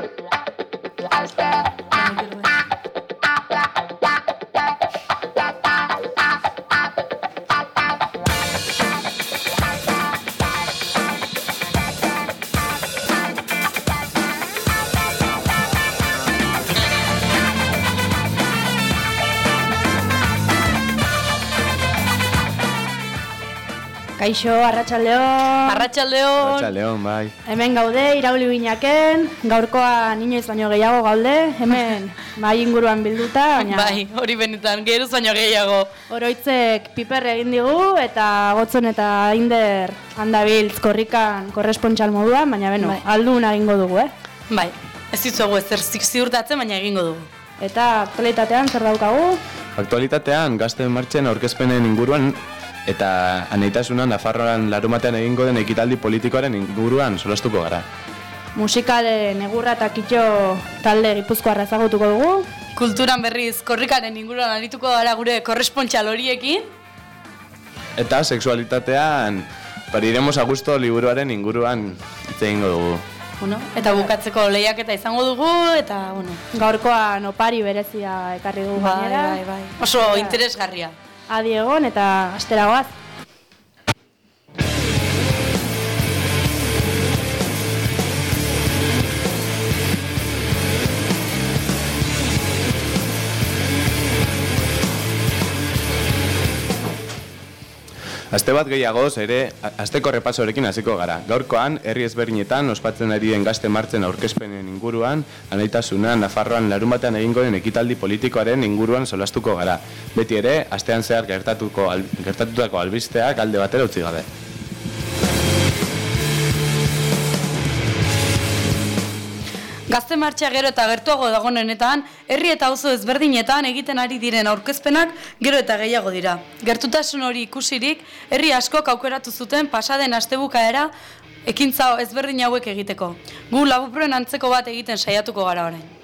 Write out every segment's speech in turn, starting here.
blah blah Kaixo, Arratsaldeon. Arratsaldeon. Arratxaldeon, bai. Hemen gaude, irauli binaken, gaurkoa inoiz baino gehiago gaude, hemen bai inguruan bilduta, baina Bai, hori benetan, geruz baino gehiago. oroitzek piper egin digu eta gotzen eta inder handabiltz korrikan korrespontxal moduan, baina beno, Bai. aldun egingo dugu, eh? Bai, ez ditzuegu ezer ziurtatzen, baina egingo dugu. Eta aktualitatean zer daukagu? Aktualitatean, gazten martxen aurkezpenen inguruan eta aneitasuna Nafarroan larumatean egingo den ekitaldi politikoaren inguruan solastuko gara. Musikalen egurra eta kitxo talde gipuzkoarra ezagutuko dugu. Kulturan berriz, korrikaren inguruan arituko gara gure korrespontxal horiekin. Eta sexualitatean, pariremos a gusto liburuaren inguruan hitz egingo dugu. Bueno, eta bukatzeko lehiaketa izango dugu, eta, bueno, Gaurkoan opari berezia ekarri dugu bai, gainera. bai, bai. Oso interesgarria. Adi egon eta astera Aste bat gehiagoz ere, asteko repasorekin hasiko gara. Gaurkoan, herri ezberdinetan ospatzen ari den gazte martzen aurkezpenen inguruan, anaitasuna, Nafarroan larumatean egingo den ekitaldi politikoaren inguruan solastuko gara. Beti ere, astean zehar gertatuko gertatutako albisteak alde batera utzi gabe. Gazte martxa gero eta gertuago dagonenetan, herri eta auzo ezberdinetan egiten ari diren aurkezpenak gero eta gehiago dira. Gertutasun hori ikusirik, herri askok aukeratu zuten pasaden astebukaera ekintza ezberdin hauek egiteko. Gu labuproen antzeko bat egiten saiatuko gara orain.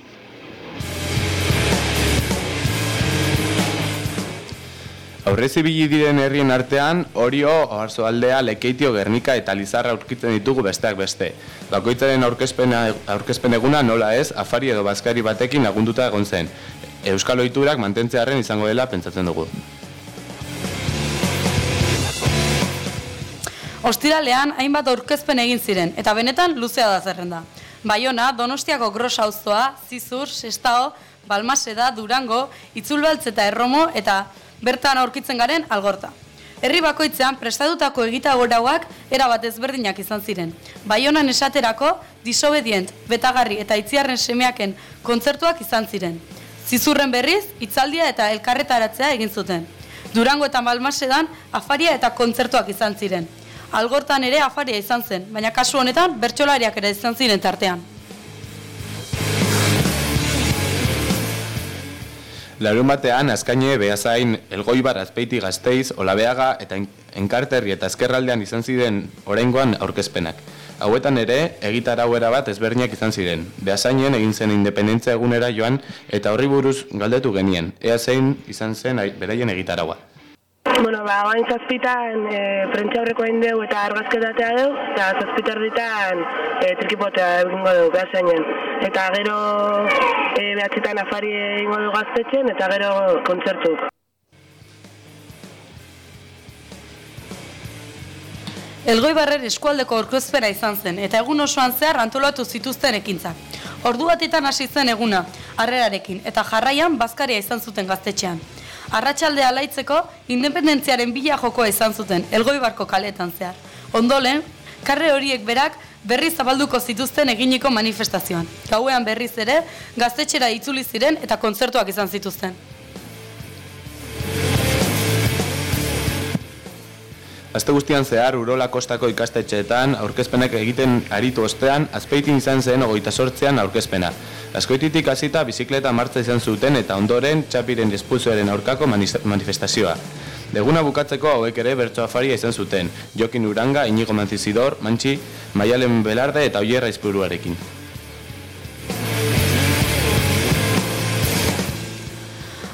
Aurrez ibili diren herrien artean, Orio, Oarsoaldea, Lekeitio, Gernika eta Lizarra aurkitzen ditugu besteak beste. Bakoitzaren aurkezpena, aurkezpen eguna nola ez, afari edo bazkari batekin lagunduta egon zen. Euskal ohiturak mantentzearen izango dela pentsatzen dugu. Ostiralean hainbat aurkezpen egin ziren, eta benetan luzea da zerrenda. Baiona, Donostiako Gros auzoa, Zizur, Sestao, Balmaseda, Durango, Itzulbaltz eta Erromo, eta bertan aurkitzen garen algorta. Herri bakoitzean prestatutako egitagorauak erabat ezberdinak izan ziren. Baionan esaterako, disobedient, betagarri eta itziarren semeaken kontzertuak izan ziren. Zizurren berriz, hitzaldia eta elkarretaratzea egin zuten. Durango eta Balmasedan afaria eta kontzertuak izan ziren. Algortan ere afaria izan zen, baina kasu honetan bertsolariak ere izan ziren tartean. Larun batean, azkaine, behazain, elgoibar, azpeiti, gazteiz, olabeaga eta En- enkarterri eta ezkerraldean izan ziren oraingoan aurkezpenak. Hauetan ere, egitarau bat ezberdinak izan ziren. Behazainen egin zen independentzia egunera joan eta horri buruz galdetu genien. Ea zein izan zen ai- beraien egitaraua. Bueno, ba, oain zazpitan e, prentsa aurreko egin dugu eta argazketatea dugu, eta zazpitar e, trikipotea egingo dugu, behazainen. Eta gero e, behatzetan afari egingo dugu gaztetxen, eta gero kontzertuk. Elgoibarren eskualdeko aurkezpena izan zen, eta egun osoan zehar antolatu zituzten ekintzak. Ordu batetan hasi zen eguna, harrerarekin, eta jarraian bazkaria izan zuten gaztetxean. Arratsaldea laitzeko, independentziaren bila jokoa izan zuten, Elgoibarko kaletan zehar. Ondolen, karre horiek berak berriz zabalduko zituzten eginiko manifestazioan. Gauean berriz ere, gaztetxera itzuli ziren eta kontzertuak izan zituzten. Aste guztian zehar Urola Kostako ikastetxeetan aurkezpenak egiten aritu ostean, azpeitin izan zen ogoita sortzean aurkezpena. Azkoititik hasita bizikleta martza izan zuten eta ondoren txapiren espulsoaren aurkako manifestazioa. Deguna bukatzeko hauek ere bertso afaria izan zuten, Jokin Uranga, Inigo Mantzizidor, Mantxi, Maialen Belarde eta Oierra Izpuruarekin.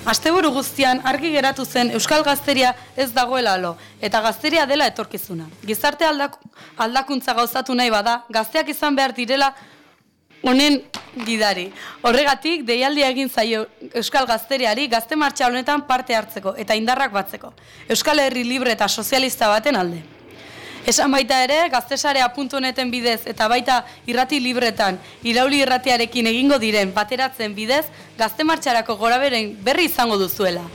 Asteburu guztian argi geratu zen Euskal Gazteria ez dagoela lo, eta gazteria dela etorkizuna. Gizarte aldak, aldakuntza gauzatu nahi bada, gazteak izan behar direla honen gidari. Horregatik, deialdia egin zaio Euskal Gazteriari gazte martxa honetan parte hartzeko eta indarrak batzeko. Euskal Herri libre eta sozialista baten alde. Esan baita ere, gaztesarea puntu honeten bidez eta baita irrati libretan, irauli irratiarekin egingo diren bateratzen bidez, gazte martxarako berri izango duzuela.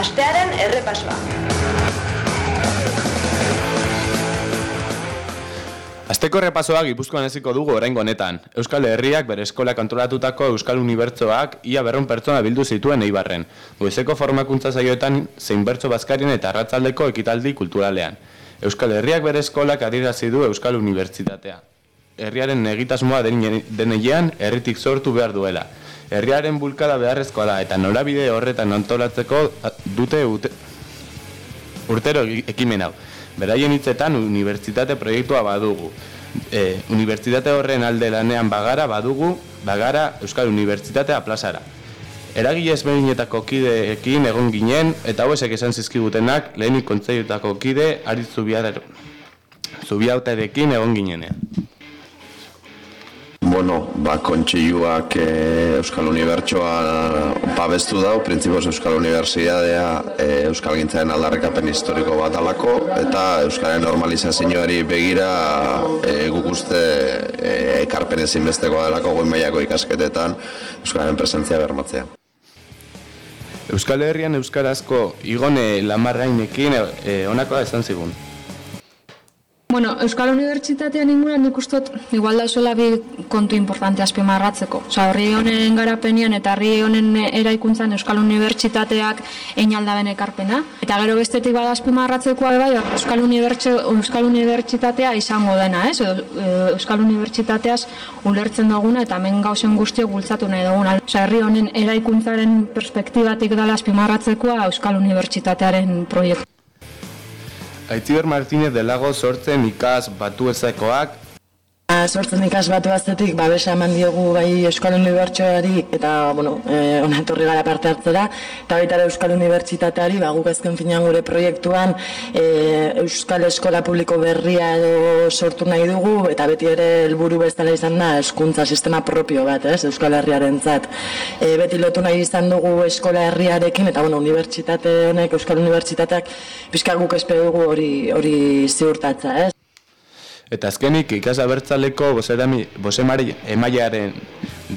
Astearen errepasoa. Asteko errepasoa Gipuzkoan eziko dugu oraingo honetan. Euskal Herriak bere eskola kontrolatutako Euskal Unibertsoak ia berrun pertsona bildu zituen Eibarren. Goizeko formakuntza saioetan zein bertso bazkarien eta arratzaldeko ekitaldi kulturalean. Euskal Herriak bere eskolak adierazi du Euskal Unibertsitatea. Herriaren egitasmoa den denean herritik sortu behar duela. Herriaren bulkada beharrezkoa da eta norabide horretan antolatzeko dute ute, urtero ekimen hau. Beraien hitzetan unibertsitate proiektua badugu. E, unibertsitate horren alde lanean bagara badugu, bagara Euskal Unibertsitatea plazara. Eragile ezberdinetako kideekin egon ginen, eta hauesek esan zizkigutenak lehenik kontzeiutako kide ari zubiautarekin egon ginenean. Bueno, ba, kontseiluak e, Euskal Unibertsoa babestu dau, printzipioz Euskal Unibertsidadea e, Euskal Gintzaren aldarrekapen historiko bat alako, eta Euskalen normalizazioari begira e, guk uste e, ekarpen ezinbesteko delako goi mailako ikasketetan Euskalen presentzia bermatzea. Euskal Herrian Euskarazko igone lamarrainekin e, onakoa esan zigun. Bueno, Euskal Unibertsitatean inguruan nik ustot igual da zuela bi kontu importante azpimarratzeko. Osa, horri honen garapenian eta horri honen eraikuntzan Euskal Unibertsitateak einaldaben ekarpena. Eta gero bestetik bada azpimarratzekoa bai, Euskal, Euskal Unibertsitatea izango dena, ez? Euskal Unibertsitateaz ulertzen duguna eta hemen gauzen guztiok bultzatu nahi duguna. Osa, herri honen eraikuntzaren perspektibatik dala azpimarratzekoa Euskal Unibertsitatearen proiektu. Aitziber Martínez de Lago sortzen ikas batu ezakoak sortzen ikas batu aztetik, babesa eman diogu bai Euskal Unibertsioari eta, bueno, e, onatorri gara parte hartzera, eta baita Euskal Unibertsitateari, ba, guk azken finean gure proiektuan e, Euskal Eskola Publiko berria edo sortu nahi dugu, eta beti ere helburu bezala izan da, eskuntza sistema propio bat, ez, Euskal Herriaren zat. E, beti lotu nahi izan dugu Eskola Herriarekin, eta, bueno, Unibertsitate honek, Euskal Unibertsitateak, pizka guk espero dugu hori, hori ziurtatza, ez. Eta azkenik ikasa bertzaleko bosemari emaiaren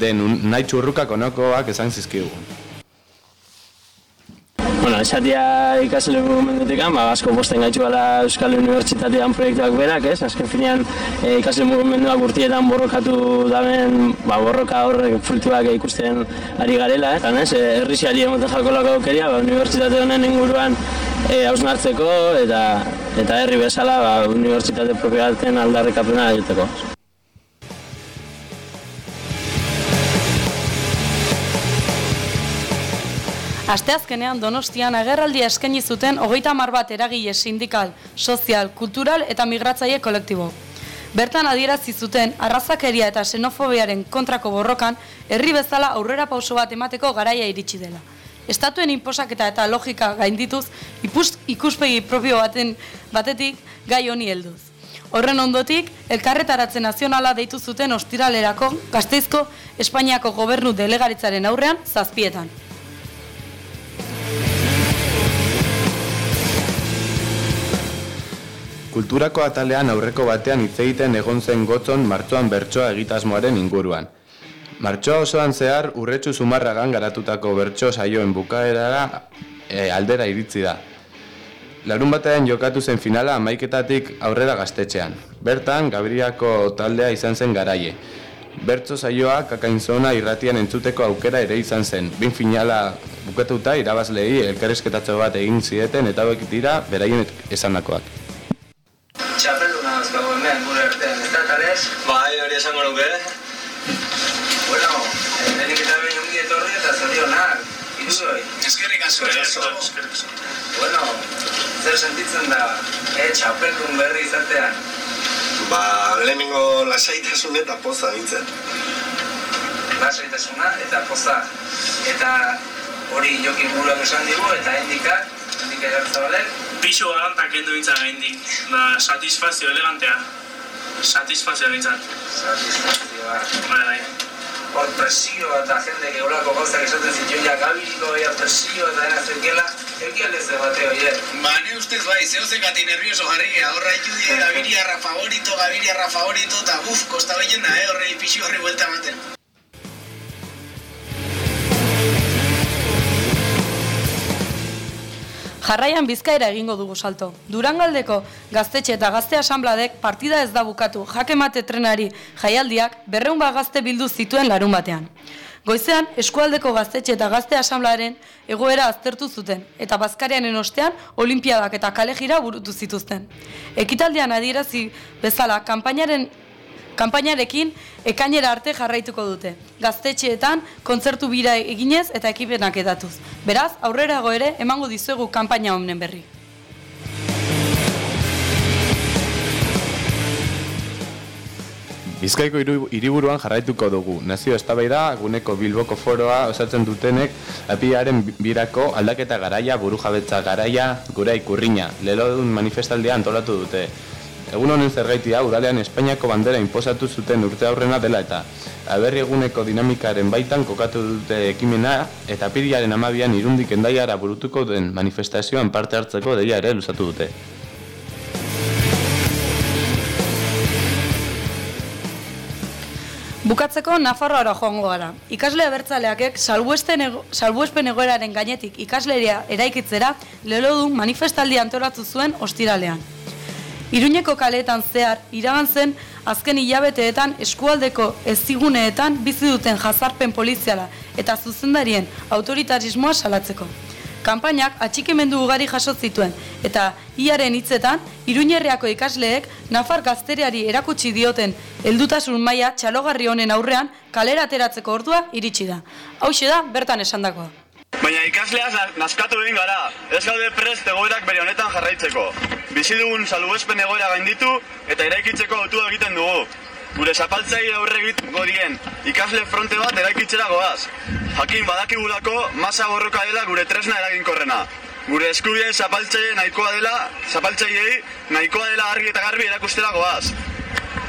den nahi txurrukak onokoak esan zizkigu. Bueno, esatia ikasle mugimendutik ba, asko bosten gaitxu gala Euskal Unibertsitatean proiektuak berak, ez? Azken finean e, ikasle mugimenduak urtietan borrokatu daben, ba, borroka horrek fruituak ikusten ari garela, eta ez? E, erriziari emote jakolako aukeria, ba, Unibertsitate honen inguruan e, hausnartzeko eta eta herri bezala ba, unibertsitate propioaten aldarrikapena egiteko. Asteazkenean Donostian agerraldia eskaini zuten hogeita mar bat eragile sindikal, sozial, kultural eta migratzaile kolektibo. Bertan adierazi zuten arrazakeria eta xenofobiaren kontrako borrokan herri bezala aurrera pauso bat emateko garaia iritsi dela. Estatuen inposaketa eta logika gaindituz ipust, ikuspegi propio baten batetik gai honi helduz. Horren ondotik, elkarretaratze nazionala deitu zuten ostiralerako gazteizko Espainiako gobernu delegaritzaren aurrean zazpietan. Kulturako atalean aurreko batean hitz egiten egon zen gotzon martxoan bertsoa egitasmoaren inguruan. Martxoa osoan zehar urretxu zumarragan garatutako bertso saioen bukaerara e, aldera iritzi da. Larun batean jokatu zen finala amaiketatik aurrera gaztetxean. Bertan, Gabriako taldea izan zen garaie. Bertso saioa kakainzona irratian entzuteko aukera ere izan zen. Bin finala bukatuta irabazlei elkarrezketatzo bat egin zieten eta dira beraien esandakoak. Bai, hori esango nuke. Bueno, lehenik eta behin ongi etorri eta zorionak, iruzoi. Eskerrik asko, Bueno, zer sentitzen da, eh, txapeldun berri izatean? Ba, lehenengo lasaitasun eta poza nintzen. Lasaitasuna eta poza. Eta hori jokin buruak esan digu, eta hendikak, hendikak jartzabalek, Pixu galantak kendu bintzat gaindik, da satisfazio elegantea. Satisfazio bintzat. satisfazioa. Bai, bai. Hor presioa eta jende geolako gauzak esaten zituen ja gabiriko ea presioa eta dena zeukela, eukial ez bateo, oie. Ba, ne ustez bai, zehose gati nervioso jarri, horra itudi gabiriarra favorito, gabiriarra favorito, eta buf, kosta behien da, eh, horrei pixi horri buelta ematen. Jarraian Bizkaira egingo dugu salto. Durangaldeko gaztetxe eta gazte asambladek partida ez da bukatu jake mate trenari jaialdiak berreun bat gazte bildu zituen larun batean. Goizean, eskualdeko gaztetxe eta gazte asamblaren egoera aztertu zuten, eta bazkarianen ostean olimpiadak eta kalejira burutu zituzten. Ekitaldian adierazi bezala, kanpainaren Kanpainarekin ekainera arte jarraituko dute. Gaztetxeetan kontzertu bira eginez eta ekipenak edatuz. Beraz, aurrerago ere emango dizuegu kanpaina honen berri. Bizkaiko hiriburuan jarraituko dugu. Nazio eztabaida guneko Bilboko foroa osatzen dutenek apiaren birako aldaketa garaia, burujabetza garaia, gura ikurriña. Lelodun manifestaldia antolatu dute. Egun honen zergaitia udalean Espainiako bandera inposatu zuten urte aurrena dela eta aberri eguneko dinamikaren baitan kokatu dute ekimena eta pirilaren amabian irundik endaiara burutuko den manifestazioan parte hartzeko deia ere luzatu dute. Bukatzeko Nafarroara joango gara. Ikasle abertzaleakek salbuespen, ego, salbuespen egoeraren gainetik ikasleria eraikitzera lelodun manifestaldi antolatu zuen ostiralean. Iruñeko kaleetan zehar iragan zen azken hilabeteetan eskualdeko eziguneetan bizi duten jazarpen poliziala eta zuzendarien autoritarismoa salatzeko. Kanpainak atxikimendu ugari jaso zituen eta iaren hitzetan Iruñerriako ikasleek Nafar gazteriari erakutsi dioten heldutasun maila txalogarri honen aurrean kalera ateratzeko ordua iritsi da. Hauxe da bertan esandakoa. Baina ikasleaz na- naskatu egin gara, ez gaude prest egoerak bere honetan jarraitzeko. Bizi dugun salbuespen egoera gainditu eta eraikitzeko autua egiten dugu. Gure zapaltzai aurre egiteko dien ikasle fronte bat eraikitzera goaz. Jakin badakigulako masa borroka dela gure tresna eraginkorrena. Gure eskubide zapaltzaile nahikoa dela, zapaltzaileei nahikoa dela argi eta garbi erakustera goaz.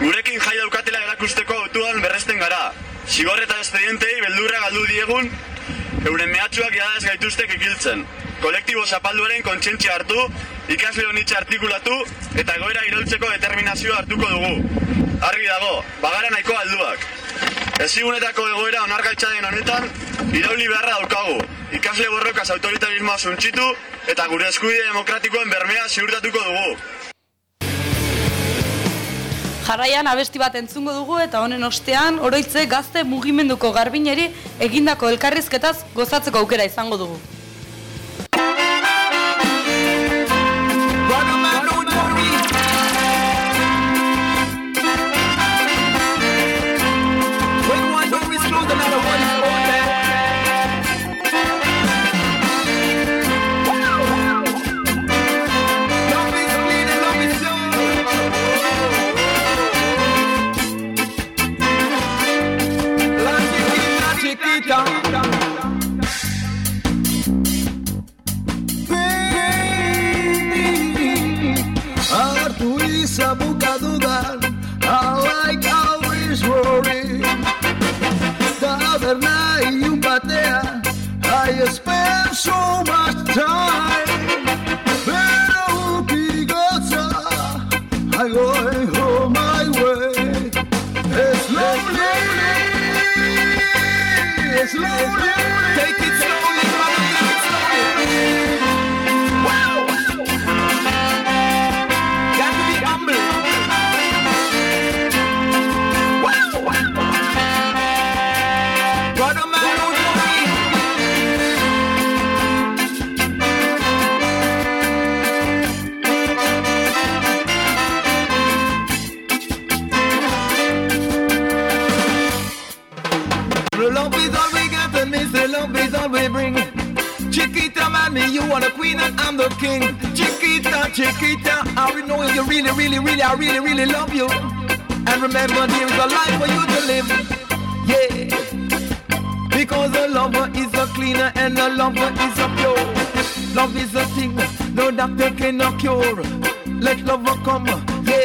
Gurekin jai daukatela erakusteko autuan berresten gara. Zigor eta espedientei beldurra galdu diegun, euren mehatxuak jada ez gaituztek ikiltzen. Kolektibo zapalduaren kontzientzia hartu, ikasle honitza artikulatu eta goera iraultzeko determinazioa hartuko dugu. Argi dago, bagara nahiko alduak. Ezigunetako egoera onargaitza den honetan, irauli beharra daukagu. Ikasle borrokaz autoritarismoa suntxitu eta gure eskubide demokratikoen bermea ziurtatuko dugu. Jarraian abesti bat entzungo dugu eta honen ostean oroitze gazte mugimenduko garbineri egindako elkarrizketaz gozatzeko aukera izango dugu. You. And remember, there is a life for you to live. Yeah. Because a lover is a cleaner and a lover is a pure. Love is a thing no doctor cannot cure. Let lover come, yeah.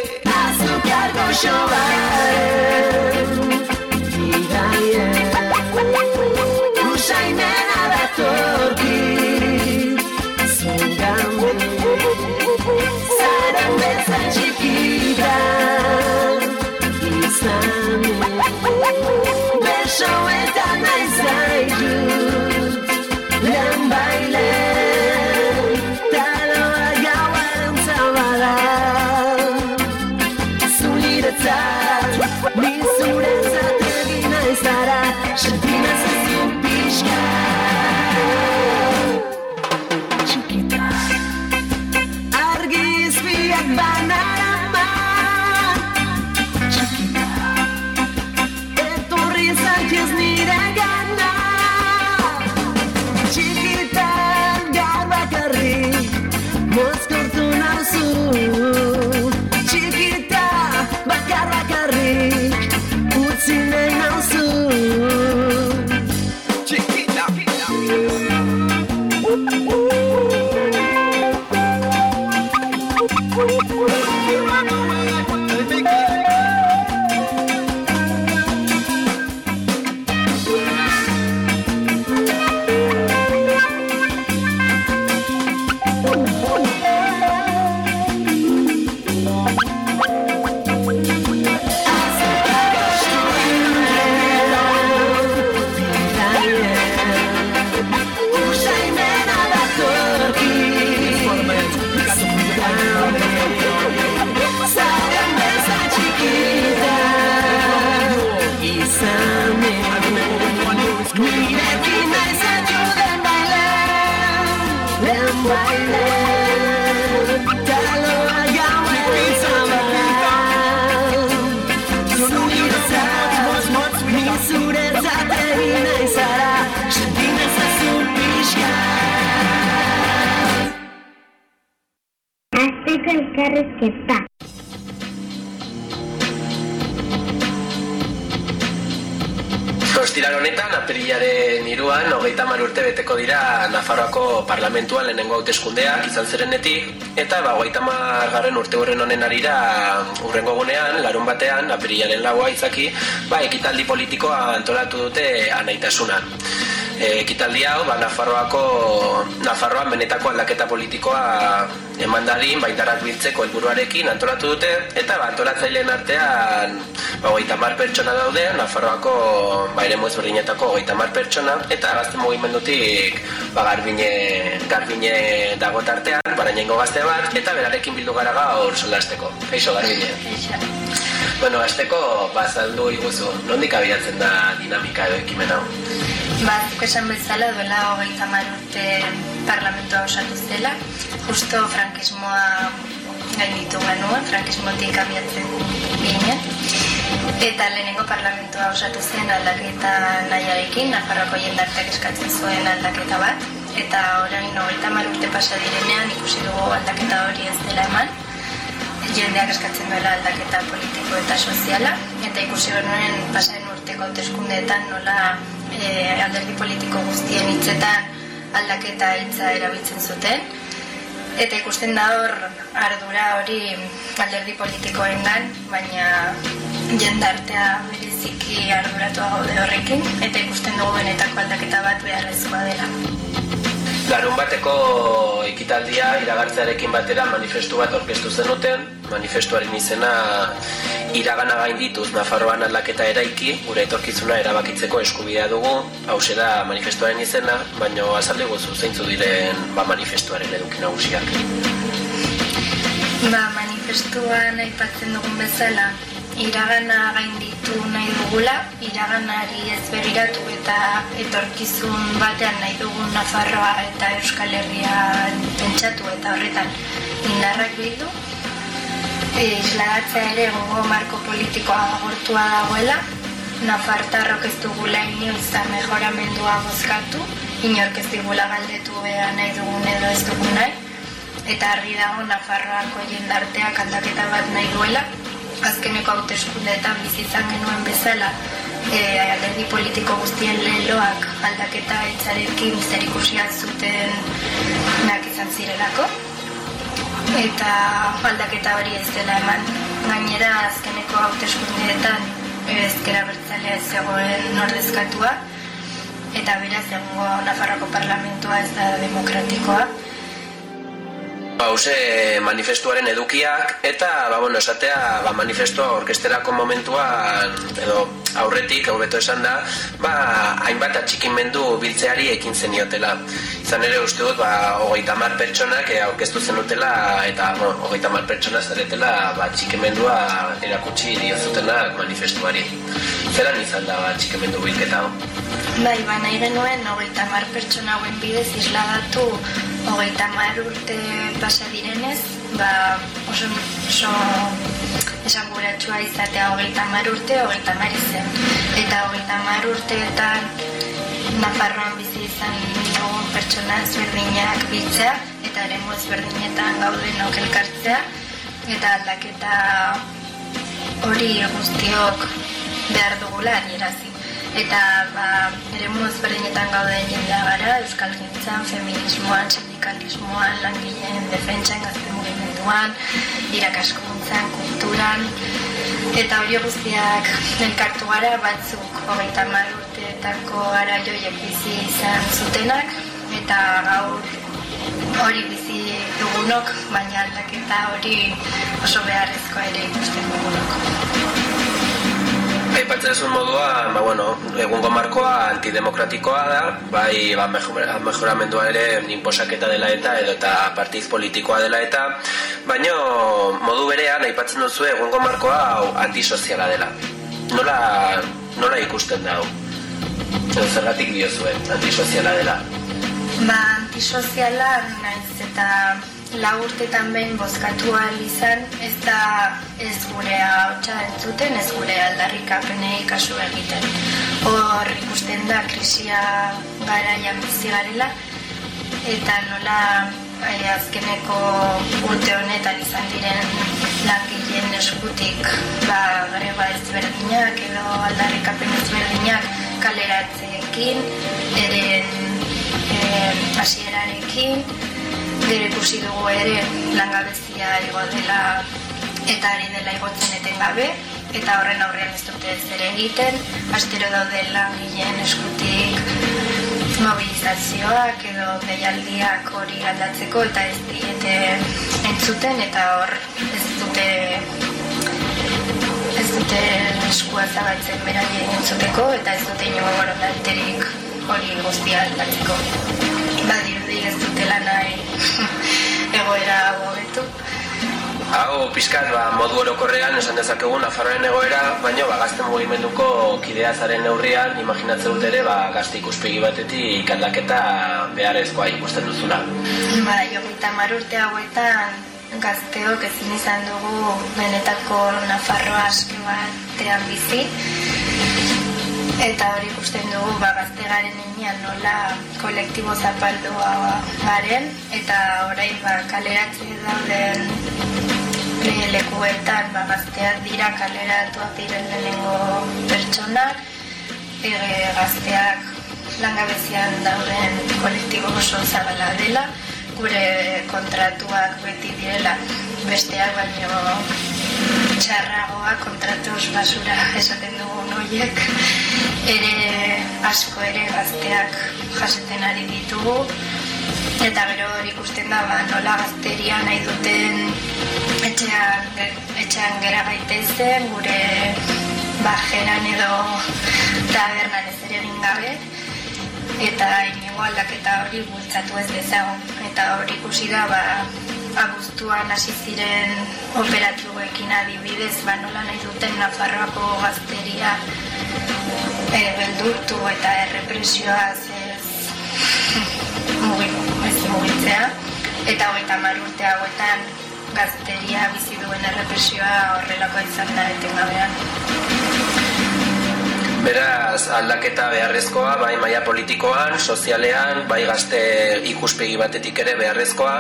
Apirilaren laua izaki, ba, ekitaldi politikoa antolatu dute anaitasunan. E, ekitaldi hau, ba, Nafarroako, Nafarroan benetako aldaketa politikoa eman dadin, baitarak biltzeko helburuarekin antolatu dute, eta ba, antolatzaileen artean, ba, hogeita hamar pertsona daude, Nafarroako ba, ere ezberdinetako hogeita hamar pertsona, eta gazte mugimendutik ba, garbine, garbine dago tartean, barainengo gazte bat, eta berarekin bildu gara gaur solasteko. Eixo garbine. Bueno, azteko, ba, zaldu iguzu, nondik abiatzen da dinamika edo ekimen hau? Ba, esan bezala duela hogeita hamar urte parlamentoa osatu zela, justo frankismoa gainditu genuen, frankismotik abiatzen ginen, eta lehenengo parlamentoa osatu zen aldaketa nahiarekin, Nafarroako jendarteak eskatzen zuen aldaketa bat, eta orain hogeita hamar urte pasa direnean ikusi dugu aldaketa hori ez dela eman, jendeak eskatzen duela aldaketa politiko eta soziala, eta ikusi genuen pasaren urteko hauteskundeetan nola e, alderdi politiko guztien hitzetan aldaketa hitza erabiltzen zuten, eta ikusten da hor ardura hori alderdi politikoengan, baina jendartea bereziki arduratua gaude horrekin, eta ikusten dugu benetako aldaketa bat beharrezkoa dela. Larun bateko ekitaldia iragartzearekin batera manifestu bat aurkeztu zenuten, manifestuaren izena iragana gaindituz Nafarroan aldaketa eraiki, gure etorkizuna erabakitzeko eskubidea dugu, hause da manifestuaren izena, baino azalde guzu zeintzu diren ba, manifestuaren eduki nagusiak. Ba, manifestuan aipatzen dugun bezala, iragana gainditu nahi dugula, iraganari ez begiratu eta etorkizun batean nahi dugun Nafarroa eta Euskal Herria pentsatu eta horretan indarrak bildu. E, isladatzea ere gogo marko politikoa agortua dagoela, Nafartarrok ez dugula inoiz mejoramendua bozkatu, inork ez digula galdetu beha nahi dugun edo ez dugun nahi, eta argi dago Nafarroako jendarteak aldaketa bat nahi duela, azkeneko hauteskundeetan bizi izan genuen bezala e, alderdi politiko guztien leloak aldaketa etzarekin zerikusia zuten nak izan zirelako eta aldaketa hori ez dela eman. Gainera azkeneko hauteskundeetan ezkera bertzalea ez zegoen ordezkatua eta beraz egungo Nafarroko parlamentua ez da demokratikoa. Hauze manifestuaren edukiak eta ba, bueno, esatea ba, manifestua orkesterako momentuan edo aurretik, hau beto esan da, ba, hainbat atxikimendu biltzeari ekin zeniotela. Izan ere uste dut, ba, hogeita mar pertsonak e, aurkeztu zenutela eta bueno, hogeita mar pertsona zaretela ba, atxikimendua erakutsi diozutenak manifestuari. Zeran izan da ba, atxikimendu bilketa? Bai, ba, nahi genuen hogeita mar pertsona hauen bidez isladatu hogeita mar urte pasa direnez, ba, oso, oso esanguratsua izatea hogeita mar urte, hogeita mar izen. Eta hogeita mar urteetan Nafarroan bizi izan dugun pertsona ezberdinak biltzea, eta ere ezberdinetan gaudenok elkartzea, eta aldaketa hori guztiok behar dugula adierazi. Eta ba, ere ezberdinetan gauden jendea gara, euskal gintzan, feminismoan, sindikalismoan, langileen defentsan, gazte mugimenduan, irakaskuntzan, kulturan, eta hori guztiak elkartu gara batzuk hogeita hamar urteetako gara joiek bizi izan zutenak, eta gaur hori bizi dugunok, baina aldaketa hori oso beharrezkoa ere ikusten dugunok. Aipatzen zuen moduan, ba, bueno, egungo markoa antidemokratikoa da, bai ba, mejora, mejoramendua ere inposaketa dela eta edo eta partiz politikoa dela eta, baino modu berean aipatzen duzu egungo markoa hau antisoziala dela. Nola, nola ikusten da hau? Edo zergatik diozuen antisoziala dela? Ba, antisoziala naiz eta lau urtetan behin bozkatu izan, ez da ez gure hautsa entzuten, ez gure aldarrikapenei kasu egiten. Hor ikusten da krisia garaian bizi garela, eta nola ai, azkeneko urte honetan izan diren langileen eskutik ba, greba ezberdinak edo aldarrikapen ezberdinak kaleratzeekin, eren eh, hasierarekin, gero ikusi dugu ere langabezia igo dela eta ari dela igotzen etengabe eta horren aurrean ez dute zer egiten. Astero daude langileen eskutik mobilizazioak edo deialdiak hori aldatzeko eta ez diete entzuten eta hor ez dute ez dute eskua zabatzen beraien entzuteko eta ez dute inoa borondaterik hori guztia aldatzeko badirudi ez dutela nahi egoera hobetu. Hau, pizkat, ba, modu orokorrean esan dezakegu Nafarroaren egoera, baina ba, gazte mugimenduko kidea zaren neurrian, imaginatzen dut ere, ba, gazte ikuspegi batetik aldaketa beharrezkoa ikusten duzula. Ba, jogeita marurte hauetan gazteok ezin izan dugu benetako Nafarroa aske batean bizi, Eta hori ikusten dugu ba, gazte garen enean nola kolektibo zapaldua garen eta orain ba, kaleratze dauden lekuetan ba, gazteak dira kaleratuak diren lehenengo pertsonak. E, gazteak langabezian dauden kolektibo oso zabala dela gure kontratuak beti direla besteak baino txarragoa kontratuz basura esaten dugu noiek ere asko ere gazteak jaseten ari ditugu. Eta gero ikusten da ba, nola gazteria nahi duten etxean, etxean gera gaitezen gure bajeran edo tabernan ez ere egin gabe. Eta inigo aldaketa hori bultzatu ez dezagun. Eta hori ikusi da ba, abuztuan hasi ziren operatiboekin adibidez, ba nola nahi duten Nafarroako gazteria e, beldurtu eta errepresioa ez mugitzea eta hogeita urte hauetan gazteria bizi duen errepresioa horrelako izan da etengabean. Beraz, aldaketa beharrezkoa, bai maila politikoan, sozialean, bai gazte ikuspegi batetik ere beharrezkoa,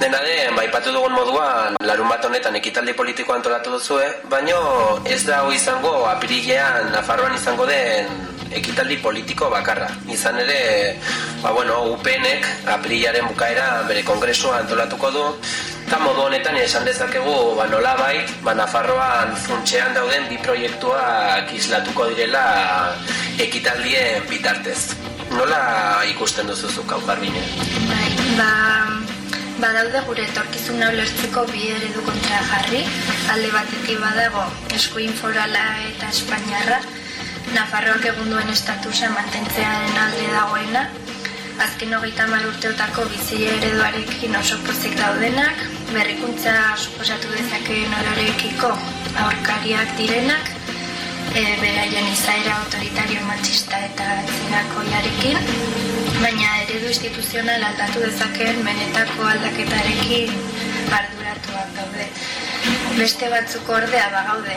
Dena den, baipatu dugun moduan, larun bat honetan ekitaldi politiko antolatu duzue, baino ez da hau izango apirilean Nafarroan izango den ekitaldi politiko bakarra. Izan ere, ba bueno, UPNek apirilaren bukaera bere kongresua antolatuko du, eta modu honetan esan dezakegu ba nolabait, ba Nafarroan funtsean dauden bi proiektuak islatuko direla ekitaldien bitartez. Nola ikusten duzu zuk hau Barbine? Bai, ba, badaude gure etorkizuna ulertzeko bi eredu kontra jarri, alde batetik badago eskuin forala eta espainiarra, Nafarroak egun duen estatusa mantentzearen alde dagoena, azken hogeita hamar urteotako bizi ereduarekin oso pozik daudenak, berrikuntza suposatu dezakeen ororekiko aurkariak direnak, e, beraien izaera autoritario matxista eta zinakoiarekin, baina eredu instituzional aldatu dezakeen benetako aldaketarekin arduratuak daude. Beste batzuk ordea bagaude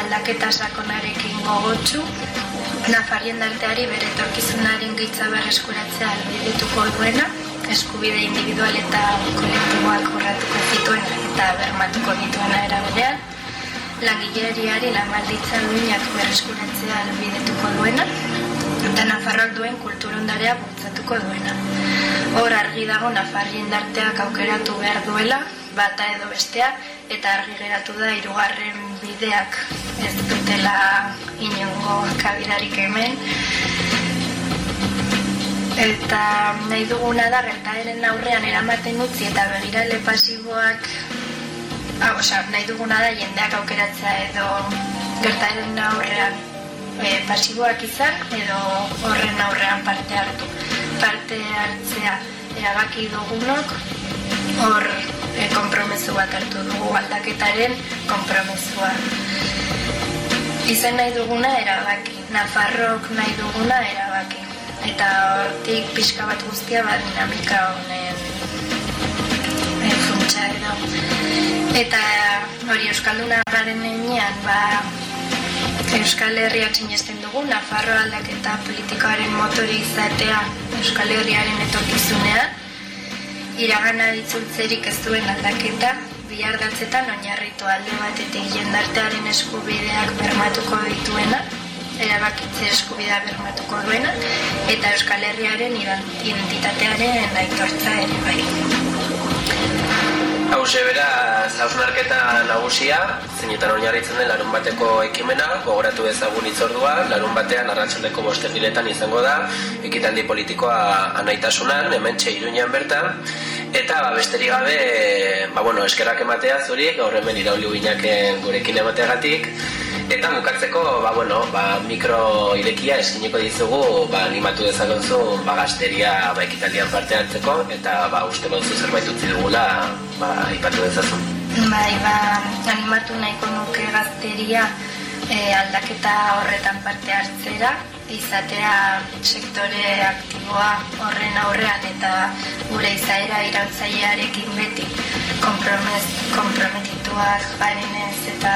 aldaketa sakonarekin gogotsu, Nafarrien darteari bere etorkizunaren gitza berreskuratzea albidituko duena, eskubide individual eta kolektiboak urratuko zituena eta bermatuko dituena eraberean, langileriari lan balditza duinak berreskuratzea albidituko duena, eta Nafarroak duen kulturondarea bultzatuko duena. Hor argi dago Nafarrien darteak aukeratu behar duela, bata edo bestea, eta argi geratu da hirugarren bideak ez dutela inongo kabidarik hemen. Eta nahi duguna da gertaeren aurrean eramaten utzi eta begirale pasiboak ah, osea, nahi duguna da jendeak aukeratzea edo gertaeren aurrean e, pasiboak izan edo horren aurrean parte hartu. Parte hartzea erabaki dugunok hor e, konpromesu bat hartu dugu aldaketaren konpromesua. Izen nahi duguna erabaki, Nafarrok nahi duguna erabaki. Eta hortik pixka bat guztia bat dinamika honen e, funtsa edo. Eta hori Euskalduna garen ba, Euskal Herriak sinesten dugu, Nafarro aldaketa politikoaren motori izatea Euskal Herriaren etorkizunean, iragana ditzultzerik ez duen aldaketa, bihar datzetan oinarritu alde batetik jendartearen eskubideak bermatuko dituena, erabakitze eskubidea bermatuko duena, eta Euskal Herriaren identitatearen aitortza ere bai. Hau bera zausnarketa nagusia, zeinetan oinarritzen den larun bateko ekimena, gogoratu ezagun itzordua, larun batean arratsaldeko boste filetan izango da, ekitaldi politikoa anaitasunan, hemen iruñean bertan, eta ba, besterik gabe, ba, bueno, eskerrak ematea zuri, gaur hemen irauli guinaken gurekin emateagatik, eta bukatzeko, ba, bueno, ba, mikro irekia eskineko dizugu, ba, animatu dezagonzu, ba, gazteria ba, ekitaldian parte hartzeko, eta ba, uste baduzu zerbait utzi dugula, ba, ipatu dezazun. Bai, ba, animatu nahiko nuke gazteria e, aldaketa horretan parte hartzera, izatea sektore aktiboa horren aurrean eta gure izaera irautzailearekin beti kompromes, komprometituak garenez eta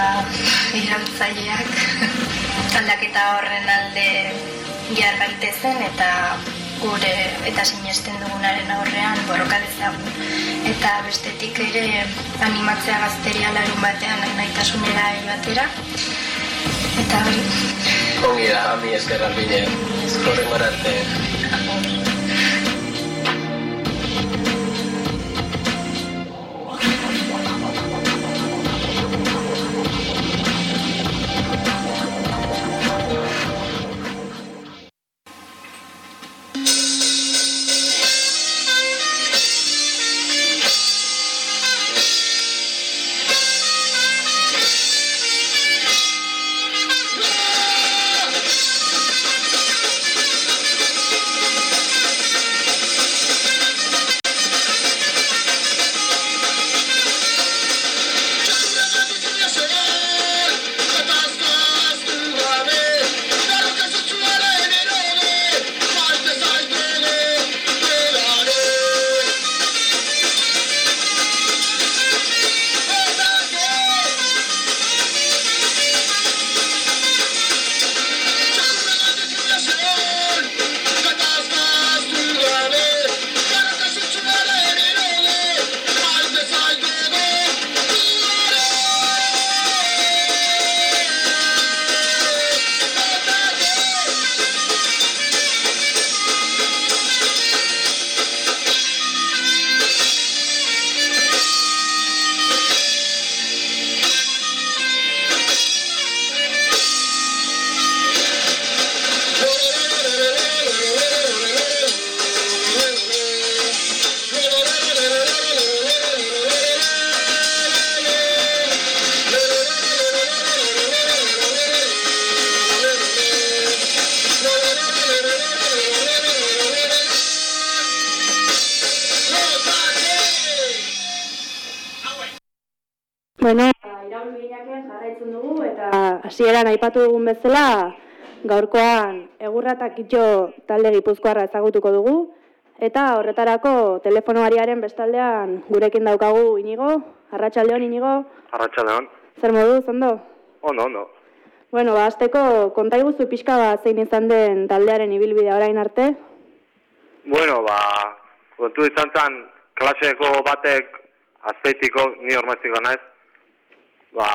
irautzaileak aldaketa horren alde jar gaitezen eta gure eta sinesten dugunaren aurrean borroka dezagun. Eta bestetik ere animatzea gazteria larun batean nahitasunera batera. Eta hori. Ongi da, ami esker albine. Horren arte. Bueno, iraun binaken jarraitzen dugu eta hasieran aipatu dugun bezala gaurkoan egurra eta kitxo talde gipuzkoarra ezagutuko dugu eta horretarako telefonoariaren bestaldean gurekin daukagu inigo, arratsaldeon inigo, Arratxaldeon. zer modu, ondo? Ondo, ondo. Bueno, ba, azteko konta iguzu pixka bat zein izan den taldearen ibilbidea orain arte. Bueno, ba, kontu izan zen, klaseko batek azpeitiko, ni hormaztiko naiz, ba,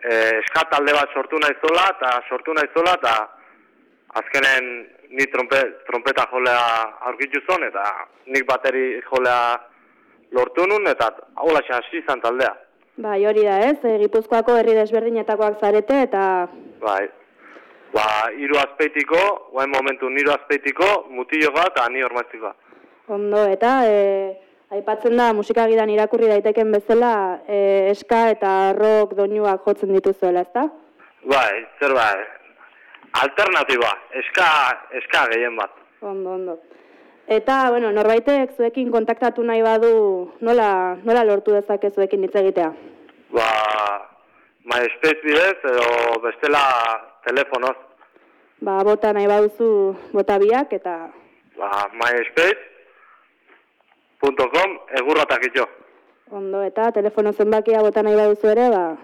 e, eskat talde bat sortu nahi zola, eta sortu nahi zola, eta azkenen ni trompe, trompeta jolea aurkitu zon, eta nik bateri jolea lortu nun, eta hola hasi izan taldea. Bai, hori da ez, e, Gipuzkoako herri desberdinetakoak zarete eta Bai. Ba, hiru azpeitiko, guain momentu hiru azpeitiko, mutiloa eta ni hormaztikoa. ondo eta e, aipatzen da musikagidan irakurri daiteken bezala e, eska eta rock doinuak jotzen dituzuela, ezta? Bai, zer bai, alternatiba, eska, eska gehien bat. Ondo, ondo. Eta, bueno, norbaitek zuekin kontaktatu nahi badu, nola, nola lortu dezake zuekin hitz egitea? Ba, MySpace bidez edo bestela telefonoz. Ba, bota nahi baduzu bota biak eta Ba, myspace.com egurratakitxo. ondo eta telefono zenbakia bota nahi baduzu ere, ba,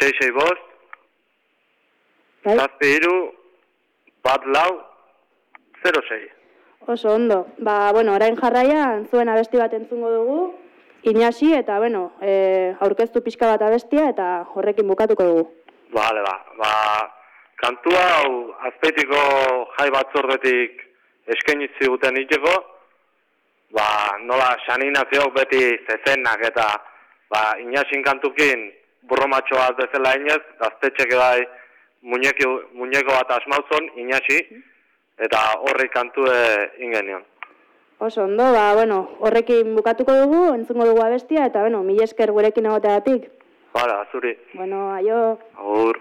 665, bai? zazpi iru, bat lau, 06. Oso ondo. Ba, bueno, orain jarraian zuen abesti bat entzungo dugu, Inasi eta, bueno, e, aurkeztu pixka bat abestia eta horrekin bukatuko dugu. Bale, ba, ba, kantua hau azpeitiko jai batzordetik eskaini ziguten itxeko, ba, nola saninazioak beti zezenak eta ba, inasin kantukin burromatxo bat bezala inez, gaztetxek bai muñeki, muñeko bat asmauzon, inasi, eta horri kantue ingenion. Oso ondo, ba, bueno, horrekin bukatuko dugu, entzungo dugu abestia eta, bueno, mil esker gurekin egoteagatik. Bala, zuri, Bueno, aio. agur.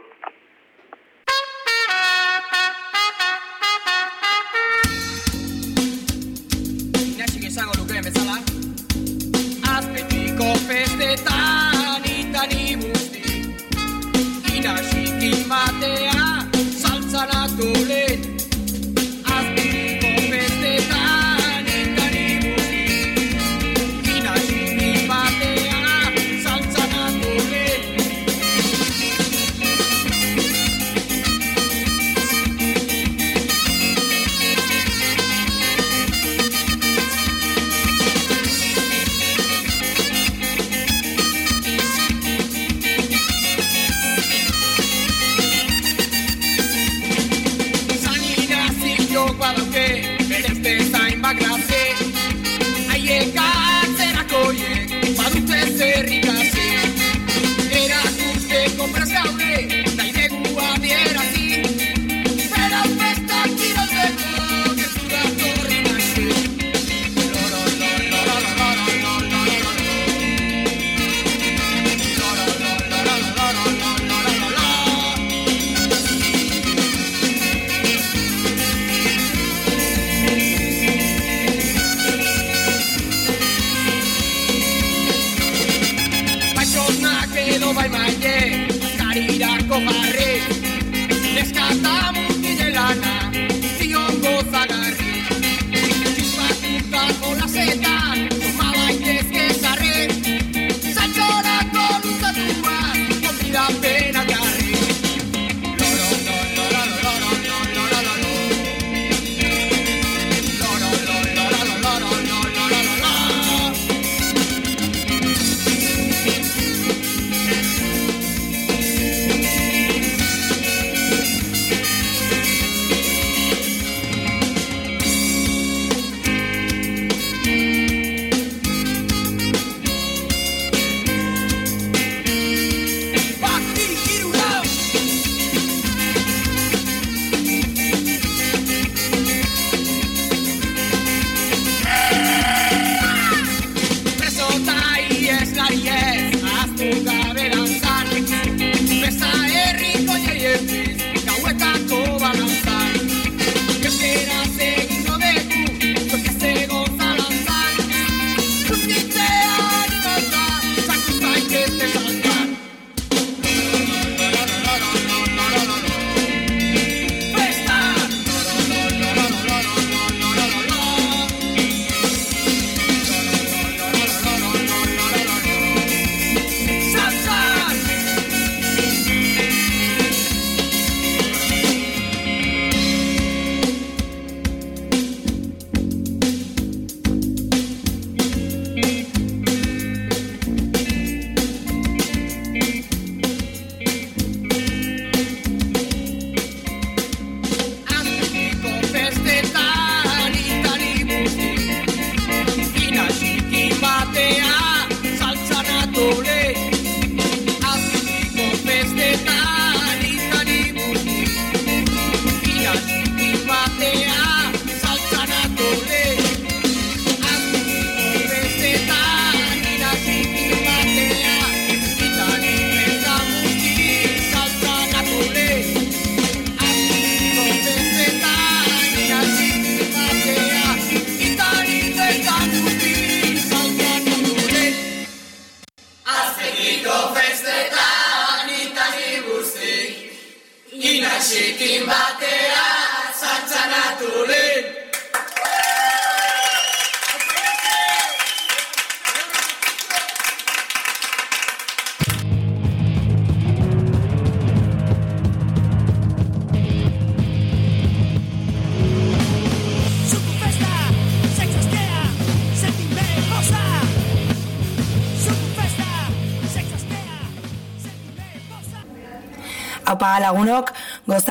Lagunok,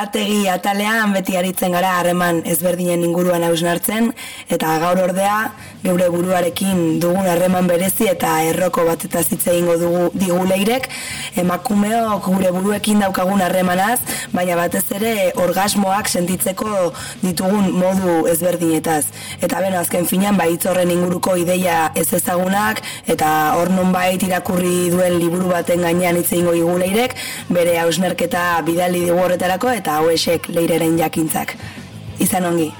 gozategi atalean beti aritzen gara harreman ezberdinen inguruan hausnartzen, eta gaur ordea geure buruarekin dugun harreman berezi eta erroko bat eta zitze egingo dugu diguleirek, emakumeok gure buruekin daukagun harremanaz, baina batez ere orgasmoak sentitzeko ditugun modu ezberdinetaz. Eta beno, azken finean, ba, horren inguruko ideia ez ezagunak, eta hor nonbait irakurri duen liburu baten gainean hitz egingo diguleirek, bere hausnerketa bidali digu horretarako eta hauesek leireren jakintzak. Izan ongi.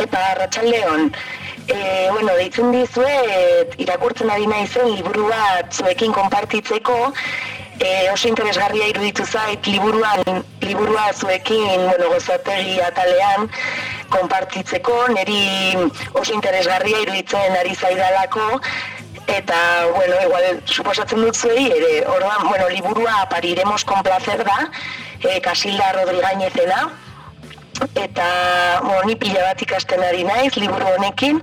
Eta Arratsaldeon, e, bueno, deitzen dizuet irakurtzen ari naizen liburu bat zuekin konpartitzeko, e, oso interesgarria iruditu zait liburuan liburua zuekin, bueno, gozategi atalean konpartitzeko, neri oso interesgarria iruditzen ari zaidalako, eta, bueno, igual, suposatzen dut zuei, ere, orduan, bueno, liburua pariremos con placer da, e, Kasilda Rodrigainezena, eta, bueno, ni pila bat ikasten ari naiz, liburu honekin,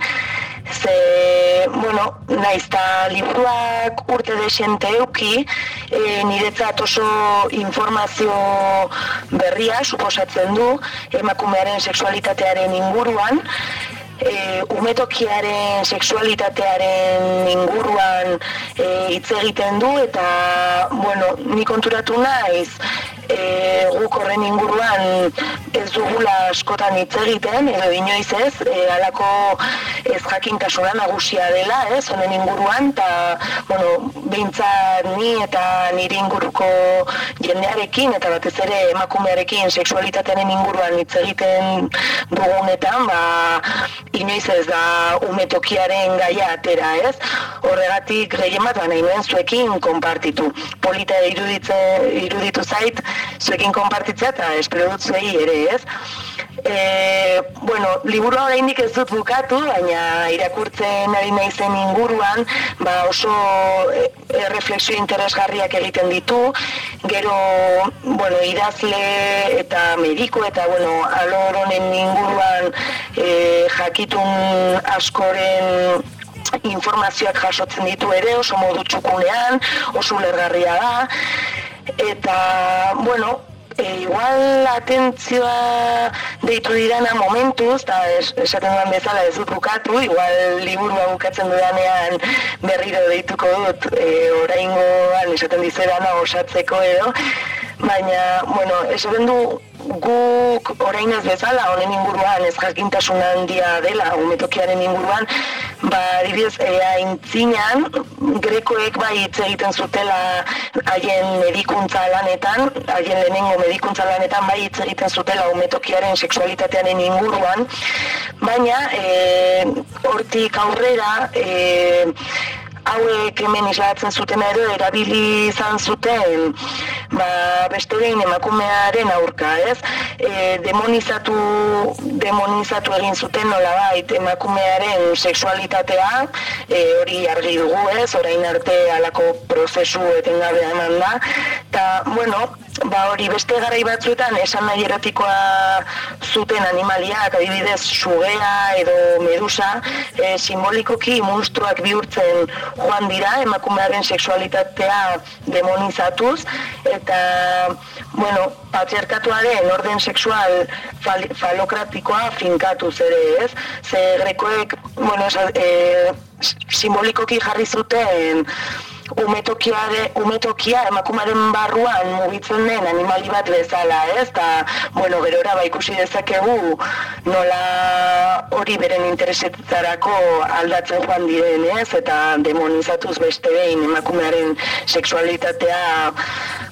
ze, bueno, naiz eta liburuak urte desente euki, e, niretzat oso informazio berria, suposatzen du, emakumearen sexualitatearen inguruan, e, umetokiaren sexualitatearen inguruan e, hitz egiten du eta bueno, ni konturatu naiz e, guk horren inguruan ez dugula askotan hitz egiten edo inoiz ez e, alako ez jakintasuna nagusia dela ez honen inguruan eta bueno, behintzat ni eta nire inguruko jendearekin eta batez ere emakumearekin sexualitatearen inguruan hitz egiten dugunetan ba, inoiz ez da umetokiaren gaia atera, ez? Horregatik gehien bat nahi nuen zuekin konpartitu. Polita iruditze, iruditu zait zuekin konpartitzea eta espero dut zuei ere, ez? E, bueno, liburua oraindik ez dut bukatu, baina irakurtzen ari naizen inguruan, ba oso e, refleksio interesgarriak egiten ditu, gero, bueno, idazle eta mediko eta, bueno, alor honen inguruan e, jakitun askoren informazioak jasotzen ditu ere, oso modu txukunean, oso lergarria da, eta, bueno, e, igual atentzioa deitu dirana momentuz, eta es, esaten duan bezala ez dut bukatu, igual liburua bukatzen dudanean berriro deituko dut e, oraingoan esaten dizerana osatzeko edo, baina, bueno, esaten du guk orain ez bezala honen inguruan ez jakintasun handia dela umetokiaren inguruan ba adibidez e, aintzinan grekoek bai hitz egiten zutela haien medikuntza lanetan haien lehenengo medikuntza lanetan bai hitz egiten zutela umetokiaren sexualitatearen inguruan. Baina e, hortik aurrera e, hauek hemen islatzen zuten edo erabili izan zuten ba, beste behin emakumearen aurka, ez? E, demonizatu, demonizatu egin zuten nola bait emakumearen sexualitatea, e, hori argi dugu, ez? Orain arte alako prozesu etengabe eman da, eta, bueno, ba hori beste garai batzuetan esan nahi erotikoa zuten animaliak, adibidez sugea edo medusa, e, simbolikoki monstruak bihurtzen joan dira emakumearen sexualitatea demonizatuz eta bueno, patriarkatuaren orden sexual fal falokratikoa finkatuz ere, ez? Ze grekoek, bueno, e, simbolikoki jarri zuten umetokia, de, umetokia emakumaren barruan mugitzen den animali bat bezala, ez? Ta, bueno, gerora ba ikusi dezakegu nola hori beren interesetarako aldatzen joan diren, ez? Eta demonizatuz beste behin emakumearen sexualitatea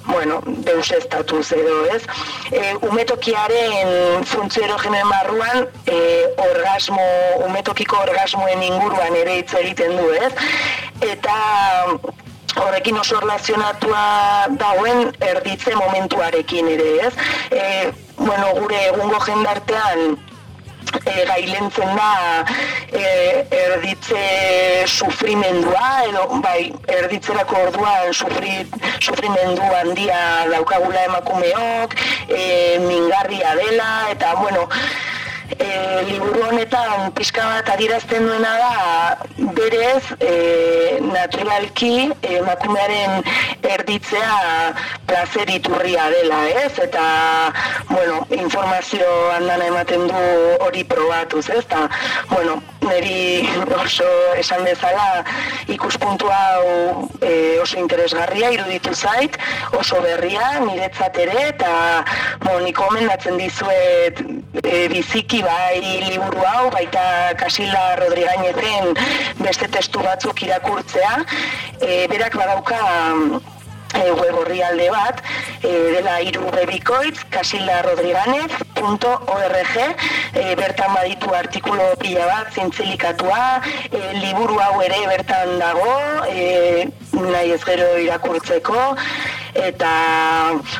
bueno, deus estatuz edo, ez? E, umetokiaren funtzio erogenen barruan e, orgasmo, umetokiko orgasmoen inguruan ere hitz egiten du, ez? Eta horrekin oso relazionatua dauen erditze momentuarekin ere, ez? E, bueno, gure egungo jendartean e, gailentzen da e, erditze sufrimendua edo bai erditzerako orduan sufri, sufrimendu handia daukagula emakumeok e, mingarria dela eta bueno e, liburu honetan pixka bat adirazten duena da berez e, naturalki emakumearen erditzea plazer iturria dela, ez? Eta, bueno, informazio handan ematen du hori probatuz, ez? Eta, bueno, niri oso esan bezala ikuspuntu hau e, oso interesgarria iruditu zait, oso berria, niretzat ere, eta bon, nik gomendatzen dizuet e, biziki bai liburu hau, baita Kasila Rodrigaineten beste testu batzuk irakurtzea, e, berak badauka e, web orrialde bat, e, dela irubebikoitz, casildarodriganez.org, e, bertan baditu artikulo pila bat, zintzilikatua, e, liburu hau ere bertan dago, e, nahi ez gero irakurtzeko, eta,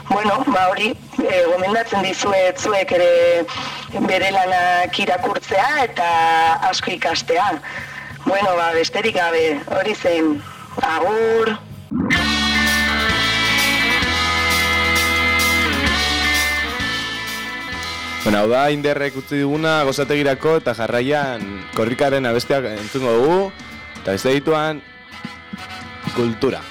bueno, ba hori, e, gomendatzen dizuet zuek ere bere lanak irakurtzea eta asko ikastea. Bueno, ba, besterik gabe, hori zen, agur! Bueno, hau da, inderrek utzi duguna gozategirako eta jarraian korrikaren abesteak entzungo dugu eta beste dituan kultura.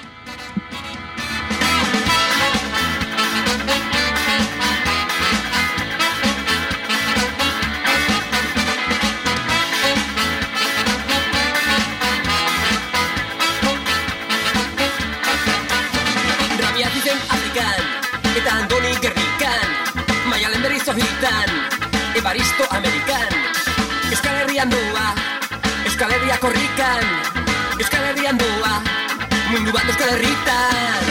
Korrikan, Euskal Herrian doa, mundu bat Euskal Herritan.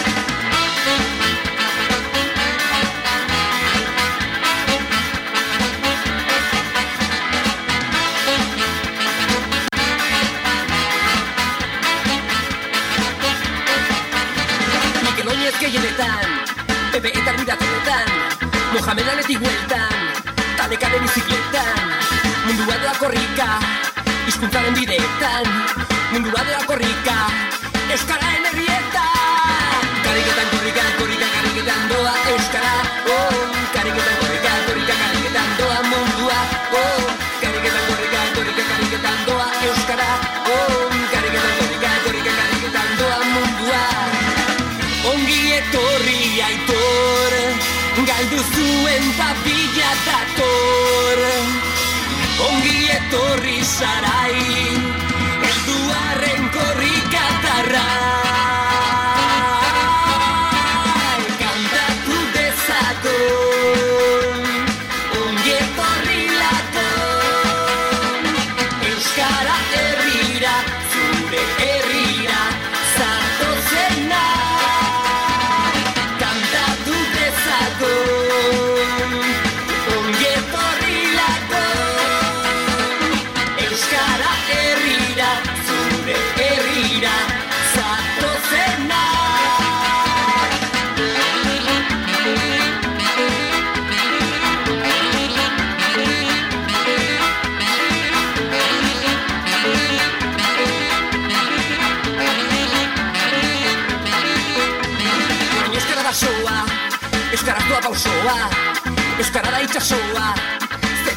Mikel Oñez gehienetan, Pepe eta Arbidatorretan, Mohamed Aletik bueltan, Talekaren bizikletan, mundua doa korrika, hizkuntzaren bideetan, mundua doa korrika, Euskararen sarai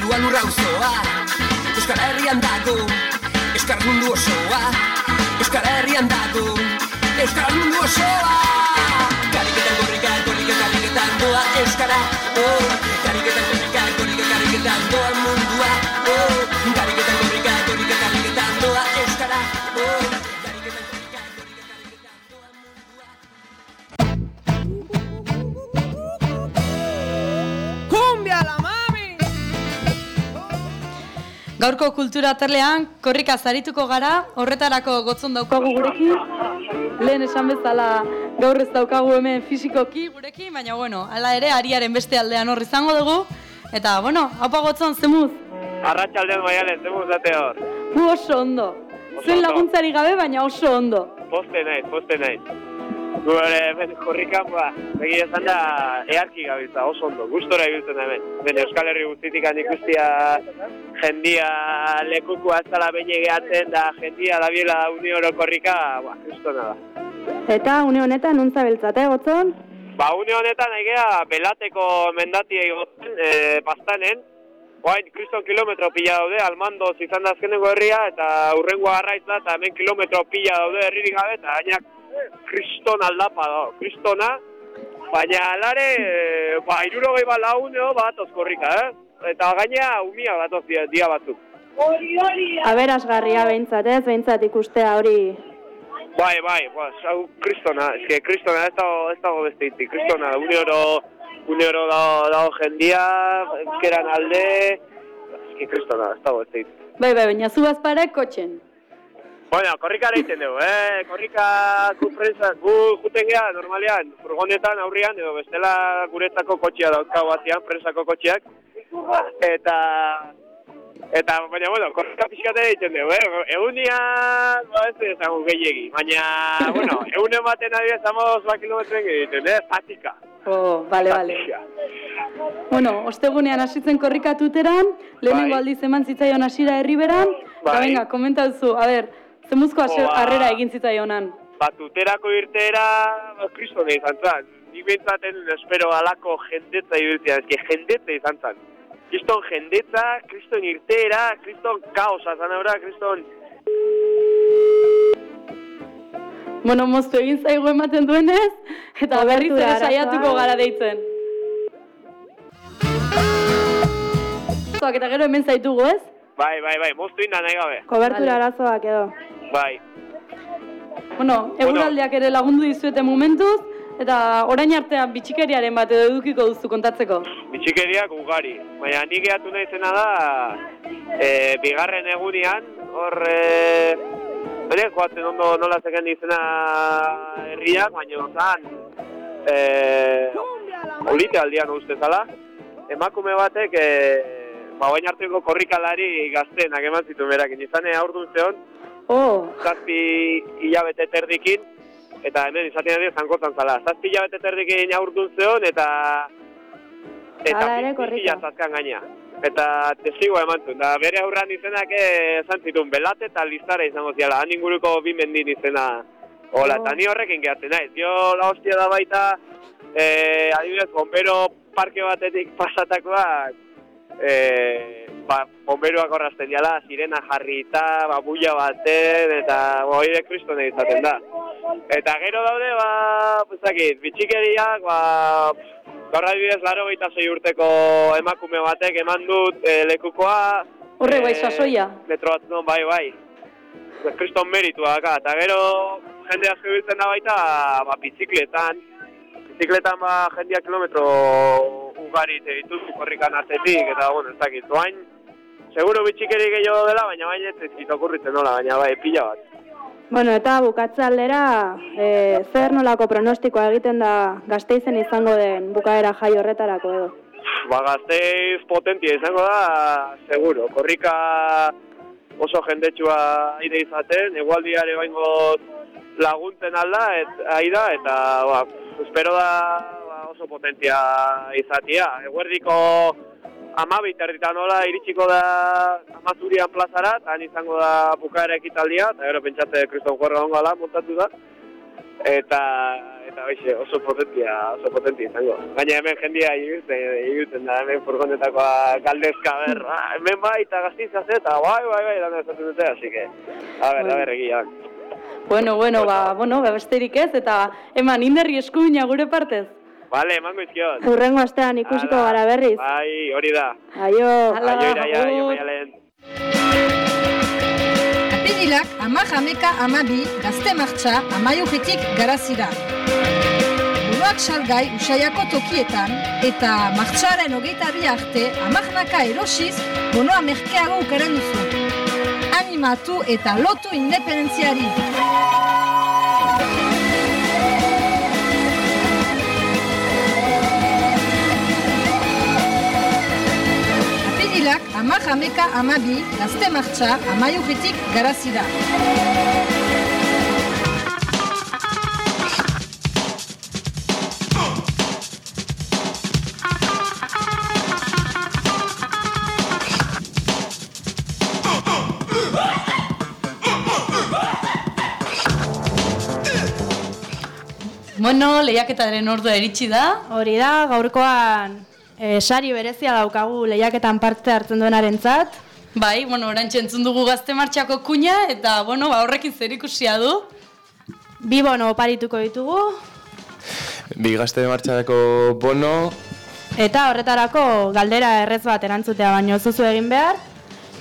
zerua lurra uzoa, euskara herrian dago, euskara mundu osoa, euskara herrian dago, euskara mundu osoa. Gaurko kultura aterlean korrika zarituko gara, horretarako gotzon daukagu gurekin. Lehen esan bezala gaur ez daukagu hemen fisikoki gurekin, baina bueno, hala ere ariaren beste aldean hor izango dugu. Eta bueno, haupa gotzon, zemuz? Arratxaldean maialen, zemuz date hor. Oso ondo. Zuen laguntzari gabe, baina oso ondo. Poste naiz, poste naiz. Gu ere, hemen korrikan, ba, begia esan da, earki gabiltza, oso ondo, gustora ibiltzen hemen. Ben Euskal Herri guztitik ikustia jendia lekuku azala behin gehatzen da jendia da biela unioro korrika, ba, kristona da. Eta une honetan nuntza beltzate, gotzon? Ba, une honetan egea belateko mendatia igotzen, e, pastanen, Oain, kriston kilometro pila daude, almandoz izan da azkenengo herria, eta urrengo arraiz da, eta hemen kilometro pila daude herririk gabe, eta gainak kriston aldapa da, kristona, baina alare, e, ba, irurogei bat laguneo bat korrika, eh? Eta gaina umia batoz dia, dia batzuk. Aberasgarria behintzat, ez? Behintzat ikustea hori Bai, bai, ba, hau kristona, eske kristona ez dago, ez dago beste hitzik, kristona, une oro, une oro dago, dago jendia, ezkeran alde, eske kristona, ez dago beste hitzik. Bai, bai, baina zu bazpare kotxen. Bueno, korrika egiten dugu, eh? Korrika gu prensa, gu juten geha, normalean, furgonetan aurrian, edo bestela guretzako kotxea dauzkau batean, prensako kotxeak. Eta, eta, baina, bueno, korrika pixkate egiten dugu, eh? Egunia, ba, ez ezagun gehiegi, baina, bueno, egun ematen adibidez, amos ba kilometren egiten, eh? Patika. Oh, bale, bale. Bueno, ostegunean hasitzen korrikatuteran, lehenengo Bai. aldiz eman zitzaion hasira herriberan, eta Bai. venga, komentauzu, a ber, zemuzko harrera egin zitzaionan. Batuterako irteera, ba, kristone izan zan. Nik behintzaten espero alako jendetza ibiltzea, eski jendetza izan zan. Kriston jendetza, kriston irteera, kriston kaosa zan aurra, kriston... Bueno, moztu egin zaigu ematen duenez, eta berriz ere saiatuko gara deitzen. Zoak eta gero hemen zaitugu, ez? Bai, bai, bai, moztu inda nahi gabe. kobertura arazoak edo. Bai. Bueno, eguraldiak ere lagundu dizuete momentuz, eta orain artean bitxikeriaren bat edo edukiko duzu kontatzeko. Bitxikeriak ugari. Baina nik gehatu nahi zena da, e, bigarren egunean, hor, e, bere, joatzen ondo nola zeken izena herriak, baina zan, e, olite aldian uste zala, emakume batek, e, ba, bain arteko korrikalari gaztenak eman zituen berak, izan aurdun zeon, Oh, zazpi hilabete terdikin, eta hemen izaten ari zankotan zala. Zazpi hilabete terdikin aurdun zeon, eta eta Hala ere, pizki korrika. zazkan gaina. Eta testigoa eman zuen, da bere aurran izenak esan zituen, belate eta lizara izango ziala, han inguruko bi mendin izena. Hola, eta ni horrekin gehatzen naiz. Jo, la hostia da baita, eh, adibidez, bombero parke batetik pasatakoak, eh, ba, bomberoak horrazten diala, sirena jarrita, ba, bulla baten, eta hori de kristone izaten da. Eta gero daude, ba, puzakit, bitxikeriak, ba, gaur adibidez, laro sei urteko emakume batek eman dut e, lekukoa. Horre, bai, eh, sasoia. Metro bat, no, bai, bai. Kriston meritua daka, eta gero jende asko ibiltzen da baita, ba, bizikletan. Bizikletan, ba, jendia kilometro ugari dituzu korrikan atzetik, eta, bueno, ez dakit, doain, seguro bitxikeri gehiago dela, baina baina ez ezkit okurritzen nola, baina bai, pila bat. Bueno, eta bukatze aldera, e, zer nolako pronostikoa egiten da gazteizen izango den bukaera jai horretarako edo? Ba, gazteiz potentia izango da, seguro. Korrika oso jendetsua aire izaten, egualdiare baingo laguntzen alda, et, aida, eta ba, espero da oso potentia izatia. Eguerdiko amabit erditan nola iritsiko da amazurian plazara, eta han izango da bukaera ekitaldia, eta gero pentsate kriston jorra ongo ala, montatu da. Eta, eta hoxe, oso potentia, oso potentia izango. Gaina hemen jendia ibiltzen, ibiltzen da, hemen furgonetakoa galdezka, ber, ah, hemen bai, eta gaztitza ze, eta bai, bai, bai, lan ezatzen dute, así que, a ber, a ber, egian. Bueno, bueno, ba, bueno, ba, besterik ez, eta eman inderri eskuina gure partez. Vale, emango izkiot. Urrengo astean ikusiko gara berriz. Bai, hori da. Aio. Aio, iraia, aio, maialen. Apirilak ama jameka amabi gazte martxa amaiugetik garazira. Buruak salgai usaiako tokietan eta martxaren hogeita bi arte amarnaka erosiz bonoa merkeago ukaren duzu. Animatu eta lotu independentziari. Ama jameka amabi gazte martxa amaiugetik garazira. Bueno, lehiaketaren ordua iritsi da. Hori da, gaurkoan E, sari berezia daukagu lehiaketan parte hartzen duenarentzat. Bai, bueno, orain entzun dugu gazte martxako kuña, eta, bueno, ba, horrekin zer ikusia du. Bi bono oparituko ditugu, Bi gazte martxarako bono, eta horretarako galdera errez bat erantzutea baino ez duzu egin behar.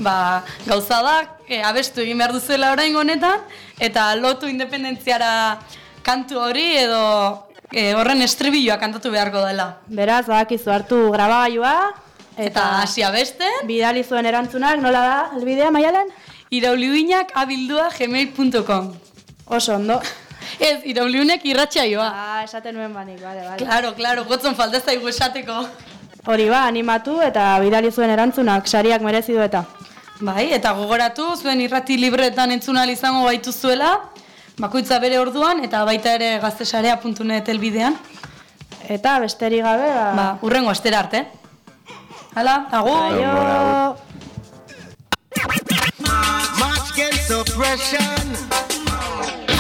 Ba, gauza da, e, abestu egin behar duzuela orain honetan, eta lotu independentziara kantu hori edo e, horren estribilloa kantatu beharko dela. Beraz, badakizu hartu grabagailua, Eta hasi abesten. Bidali zuen erantzunak, nola da, albidea, maialen? Irauliuinak abildua gmail.com Oso ondo. Ez, irauliunek irratxaioa. Ah, esaten nuen banik, bale, bale. Claro, claro, gotzon falta ez daigu esateko. Hori ba, animatu eta bidali zuen erantzunak, sariak merezi du eta. Bai, eta gogoratu, zuen irrati libretan entzun ahal izango baitu zuela, bakoitza bere orduan, eta baita ere gaztesarea.net elbidean. Eta besterik gabe, ba... Ba, urrengo astera arte. Hala, agur! Aio! Oppression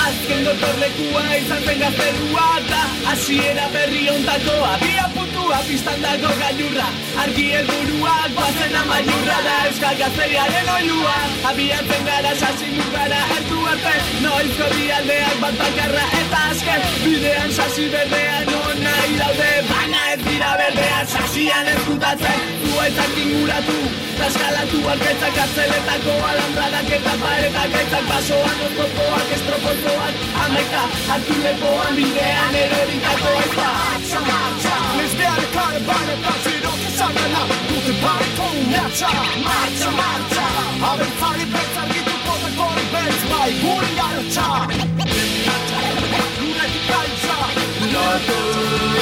Azken gotorlekua izan zen gaztelua da Asiera berri ontako abia putua Pistan dago gailurra. Argi helburuak bazen amaiurra da Euskal gazteriaren oilua. Abiatzen gara sasi mugara Ertu arte. Noizko bialdeak bat bakarra Eta azken. Bidean sasi berdean Ona iraude baina ez dira berdean Sasian ezkutatzen. Zuetzak inguratu Taskalatu alketzak kartzeletako alambradak eta paretak. Etzak basoan oztopoak estropozoak. Amaika hartu lepoan bidean erorikako ezpa Lesbian karavana Baziro kezagana Dute barko marcha Marcha, marcha Abentzari beltzar gituko da kori beltz Bai, guri garotxa Guretik gaitza Lotu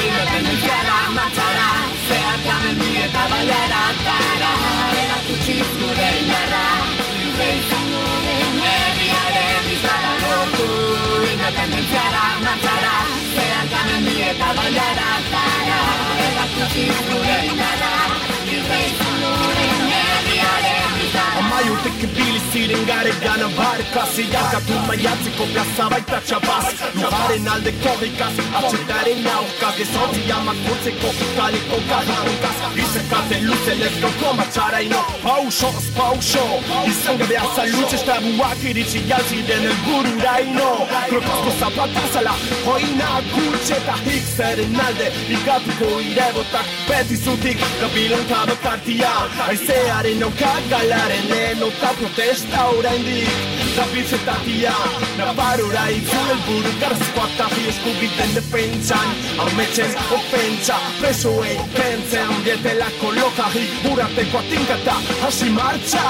independenziara martxara Zeharkamen bi eta baiara tara Erakutsi zure indarra Libre izango den herriaren izara Lotu independentziara martxara Zeharkamen bi eta baiara Erakutsi zure ziren gana barkasi Jarkatu maiatzeko plaza baita txabaz Lugaren alde korrikaz, atxetaren aurka Gezortzi amakurtzeko kaliko garrankaz Izekate luze lezkoko matxaraino Pausoz, pauso Izan gabe azalutze estabuak iritsi jalziren elbururaino Krokozko zapatazala Hoina gutxe eta hik zeren alde Ikatuko irebotak beti zutik Gabilon kado tartia Aizearen auka galaren lehen Ota protesta oraindik Zabiltzetatia Navarora itzul elburu Garazkoak tafi eskubiten defentsan. Ametxen ofentsa Presoei pentsen Dietelako lokari Urateko atinkata Hasi martxa.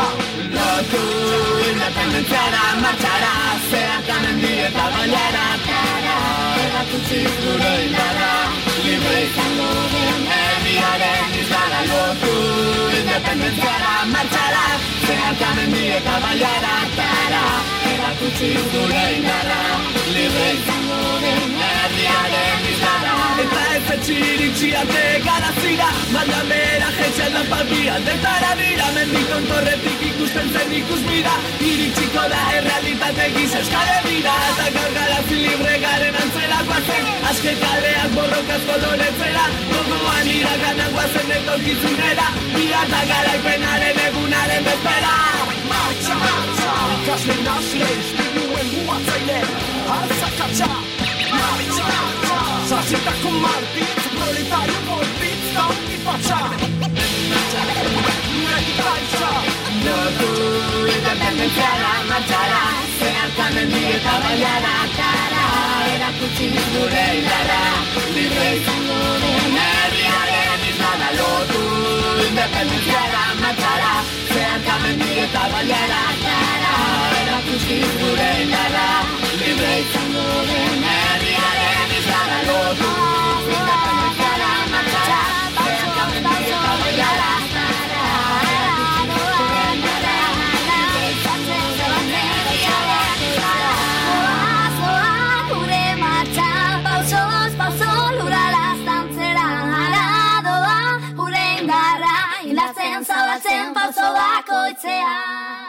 Lotu independentziara martxara Zeharkanen dieta baiara Kara Erakutsi zure indarra Libre izango den herriaren izara Lotu independentziara martxara Zeharkanen dieta baiara Kara Erakutsi zure indarra Libre izango den herriaren izara Eta ez etxiritxi arte garazira Malda bera jetxan da palpi aldetara dira Mendikon torretik ikusten zen ikus mira Iritsiko da errealitate giz euskal herrira Eta gaur garazi libre garen antzerako zen Azke kaleak borrokaz koloretzera Gogoan iraganak guazen etorkizunera Bira eta garaipenaren egunaren bezpera. Martxa, martxa Ikasle nasle, espiruen guatzaile Alzakatxa Martxa, martxa Sasietako marbitz, proletario gorbitz Da ongi patxa Guretik gaitza Lotu independentziara martxara. Zeharkamen dieta baiara Kara erakutsi gure indarra. Libre izango den herriaren gara lotu Independentzia da matara Zeharka mendi eta baliara Gara erakusti gure indara Libre izango den herriaren Gara lotu 再啊！